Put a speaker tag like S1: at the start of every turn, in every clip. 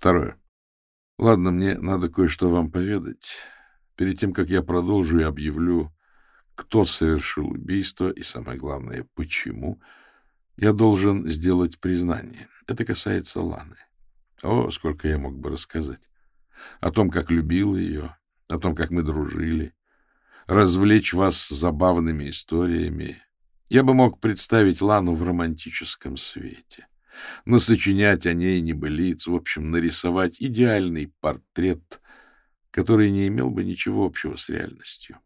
S1: Второе. Ладно, мне надо кое-что вам поведать. Перед тем, как я продолжу и объявлю, кто совершил убийство и, самое главное, почему, я должен сделать признание. Это касается Ланы. О, сколько я мог бы рассказать. О том, как любил ее, о том, как мы дружили, развлечь вас забавными историями. Я бы мог представить Лану в романтическом свете, насочинять о ней небылиц, в общем, нарисовать идеальный портрет, который не имел бы ничего общего с реальностью.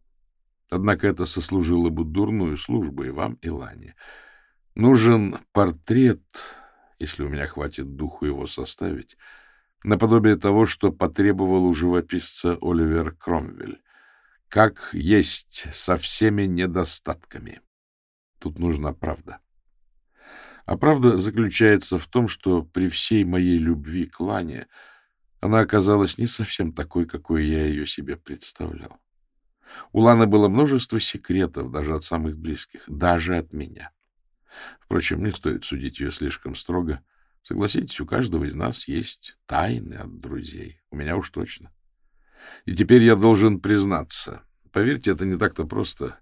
S1: Однако это сослужило бы дурную службу и вам, и Лане. Нужен портрет, если у меня хватит духу его составить, наподобие того, что потребовал у живописца Оливер Кромвель. Как есть со всеми недостатками. Тут нужна правда. А правда заключается в том, что при всей моей любви к Лане она оказалась не совсем такой, какой я ее себе представлял. У Ланы было множество секретов, даже от самых близких, даже от меня. Впрочем, не стоит судить ее слишком строго. Согласитесь, у каждого из нас есть тайны от друзей. У меня уж точно. И теперь я должен признаться. Поверьте, это не так-то просто.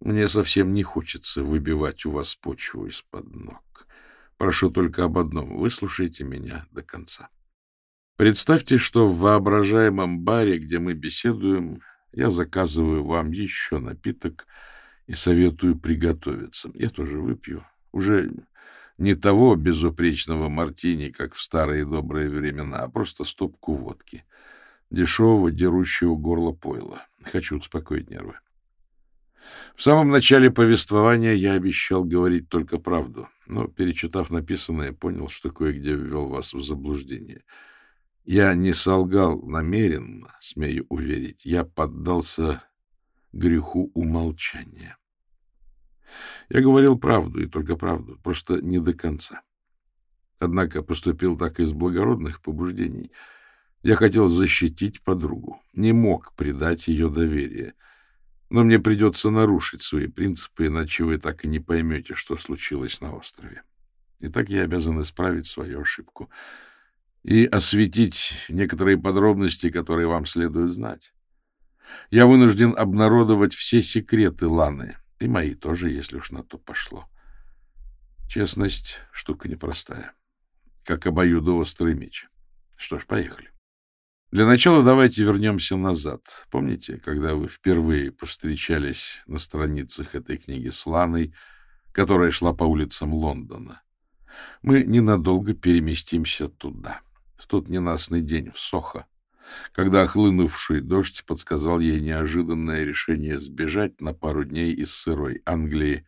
S1: Мне совсем не хочется выбивать у вас почву из-под ног. Прошу только об одном. Выслушайте меня до конца. Представьте, что в воображаемом баре, где мы беседуем, я заказываю вам еще напиток и советую приготовиться. Я тоже выпью. Уже не того безупречного мартини, как в старые добрые времена, а просто стопку водки. Дешевого, дерущего горло пойла. Хочу успокоить нервы. В самом начале повествования я обещал говорить только правду, но, перечитав написанное, понял, что кое-где ввел вас в заблуждение — я не солгал намеренно, смею уверить. Я поддался греху умолчания. Я говорил правду, и только правду, просто не до конца. Однако поступил так из благородных побуждений. Я хотел защитить подругу, не мог предать ее доверие. Но мне придется нарушить свои принципы, иначе вы так и не поймете, что случилось на острове. Итак, я обязан исправить свою ошибку — и осветить некоторые подробности, которые вам следует знать. Я вынужден обнародовать все секреты Ланы, и мои тоже, если уж на то пошло. Честность — штука непростая, как обоюдоострый меч. Что ж, поехали. Для начала давайте вернемся назад. Помните, когда вы впервые повстречались на страницах этой книги с Ланой, которая шла по улицам Лондона? Мы ненадолго переместимся туда. — в тот ненастный день в Сохо, когда охлынувший дождь подсказал ей неожиданное решение сбежать на пару дней из сырой Англии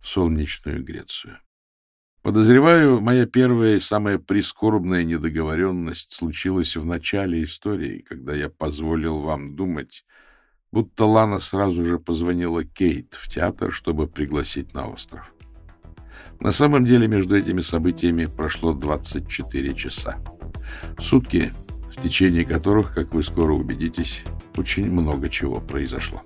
S1: в солнечную Грецию. Подозреваю, моя первая и самая прискорбная недоговоренность случилась в начале истории, когда я позволил вам думать, будто Лана сразу же позвонила Кейт в театр, чтобы пригласить на остров. На самом деле между этими событиями прошло 24 часа. Сутки, в течение которых, как вы скоро убедитесь, очень много чего произошло.